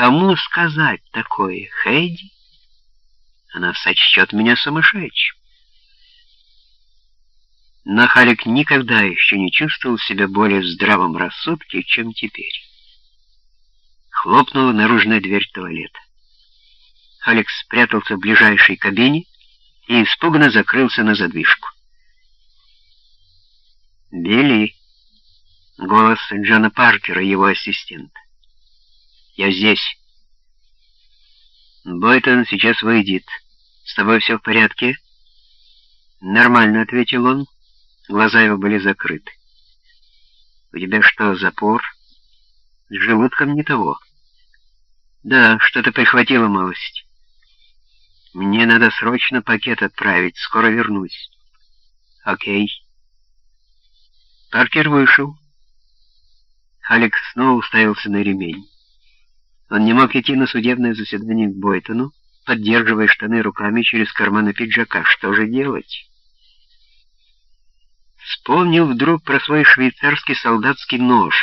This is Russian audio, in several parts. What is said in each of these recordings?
Кому сказать такое, Хейди? Она сочтет меня сумасшедшим. Но Халик никогда еще не чувствовал себя более в здравом рассудке, чем теперь. Хлопнула наружная дверь туалета. Халик спрятался в ближайшей кабине и испуганно закрылся на задвижку. «Билли!» — голос Джона Паркера, его ассистента. «Я здесь». «Бойтон сейчас выйдет. С тобой все в порядке?» «Нормально», — ответил он. Глаза его были закрыты. «У тебя что, запор?» «С желудком не того». «Да, что-то прихватило малость». «Мне надо срочно пакет отправить, скоро вернусь». «Окей». Паркер вышел. Алекс снова уставился на ремень. Он не мог идти на судебное заседание к Бойтону, поддерживая штаны руками через карманы пиджака. Что же делать? Вспомнил вдруг про свой швейцарский солдатский нож.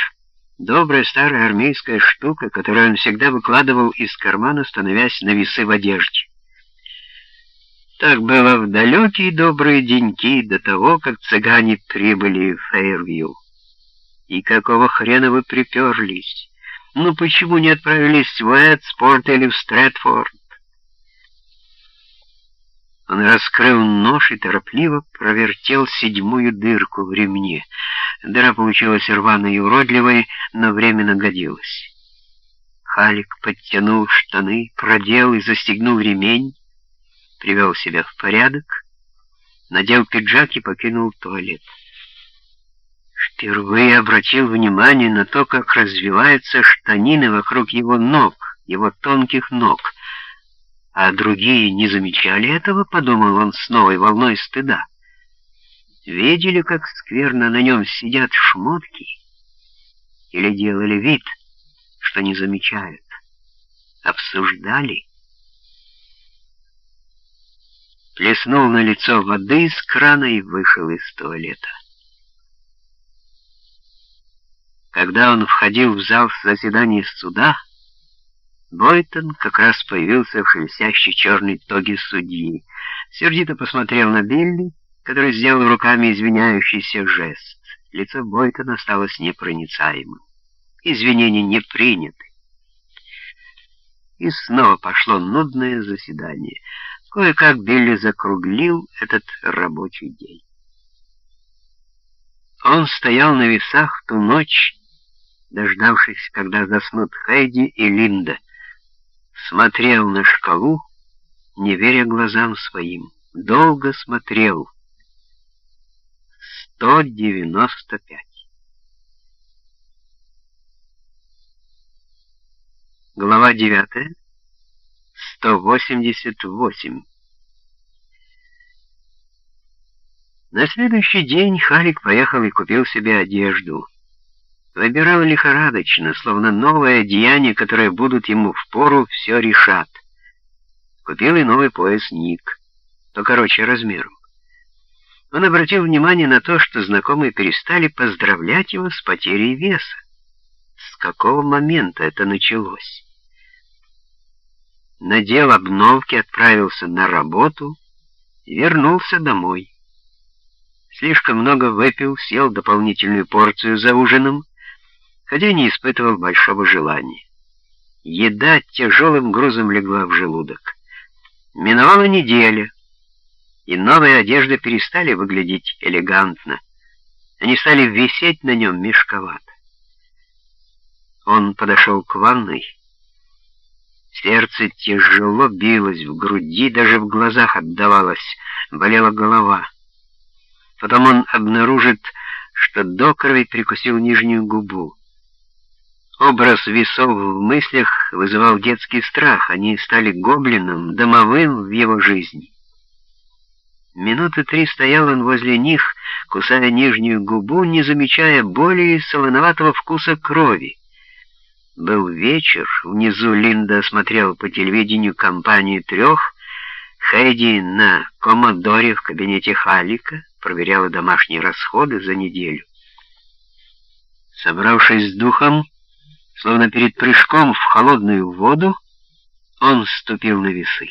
Добрая старая армейская штука, которую он всегда выкладывал из кармана, становясь на весы в одежде. Так было в далекие добрые деньки до того, как цыгане прибыли в Фейервью. И какого хрена вы приперлись? Ну почему не отправились в Уэтспорт или в Стрэдфорд? Он раскрыл нож и торопливо провертел седьмую дырку в ремне. Дыра получилась рваной и уродливой, но временно годилась. Халик подтянул штаны, продел и застегнул ремень, привел себя в порядок, надел пиджак и покинул туалет. Впервые обратил внимание на то, как развиваются штанины вокруг его ног, его тонких ног — а другие не замечали этого, подумал он с новой волной стыда. Видели, как скверно на нем сидят шмотки? Или делали вид, что не замечают? Обсуждали? Плеснул на лицо воды из крана и вышел из туалета. Когда он входил в зал заседания суда, Бойтон как раз появился в шелестящей черной тоге судьи. Сердито посмотрел на Билли, который сделал руками извиняющийся жест. Лицо Бойтона осталось непроницаемым. Извинения не приняты. И снова пошло нудное заседание. Кое-как Билли закруглил этот рабочий день. Он стоял на весах ту ночь, дождавшись, когда заснут Хайди и Линда смотрел на шкалу, не веря глазам своим. Долго смотрел. 195. Глава 9. 188. На следующий день Халик поехал и купил себе одежду — Выбирал лихорадочно, словно новое одеяние, которое будут ему в пору, все решат. Купил и новый пояс Ник, покороче размером. Он обратил внимание на то, что знакомые перестали поздравлять его с потерей веса. С какого момента это началось? Надел обновки, отправился на работу вернулся домой. Слишком много выпил, съел дополнительную порцию за ужином, хотя не испытывал большого желания. Еда тяжелым грузом легла в желудок. Миновала неделя, и новые одежды перестали выглядеть элегантно. Они стали висеть на нем мешковато. Он подошел к ванной. Сердце тяжело билось в груди, даже в глазах отдавалось, болела голова. Потом он обнаружит, что до прикусил нижнюю губу. Образ весов в мыслях вызывал детский страх. Они стали гоблином, домовым в его жизни. Минуты три стоял он возле них, кусая нижнюю губу, не замечая боли и солоноватого вкуса крови. Был вечер, внизу Линда смотрела по телевидению компанию трех, Хэдди на Комодоре в кабинете Халика проверяла домашние расходы за неделю. Собравшись с духом, Словно перед прыжком в холодную воду он ступил на весы.